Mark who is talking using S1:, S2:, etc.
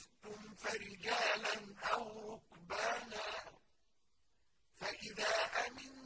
S1: لبثتم فرجالا أو ركبانا فإذا أمنتم